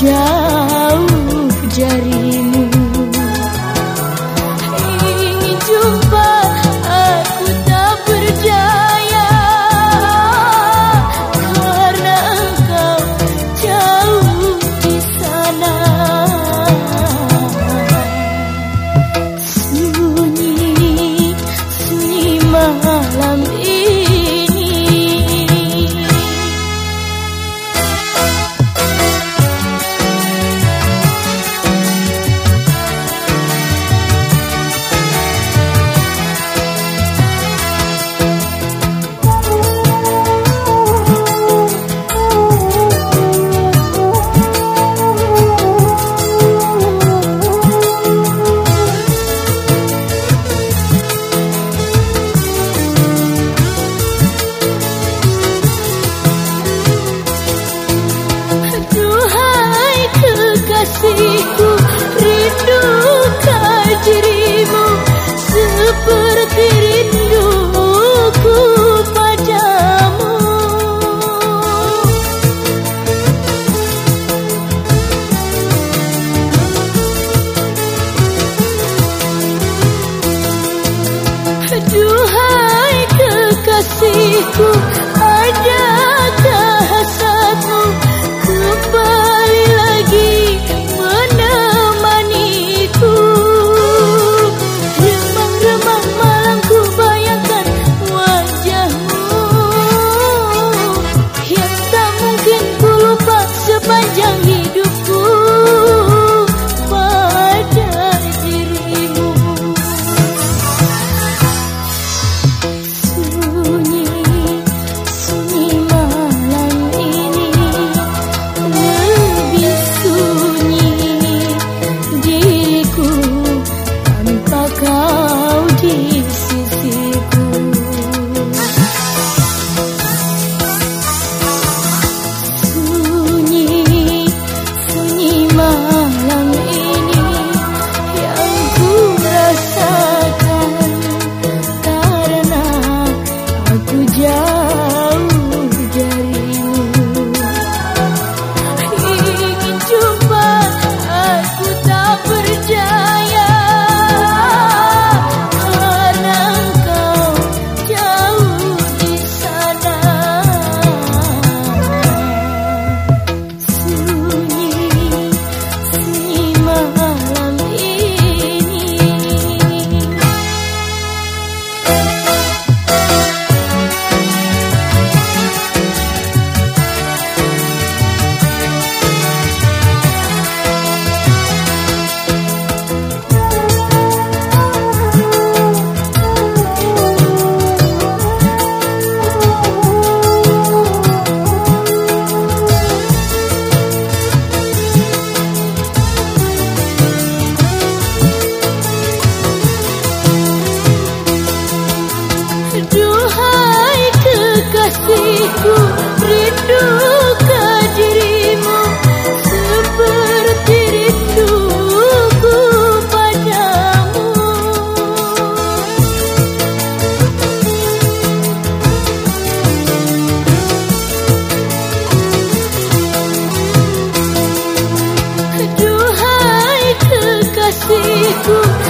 Yeah. aku bonito.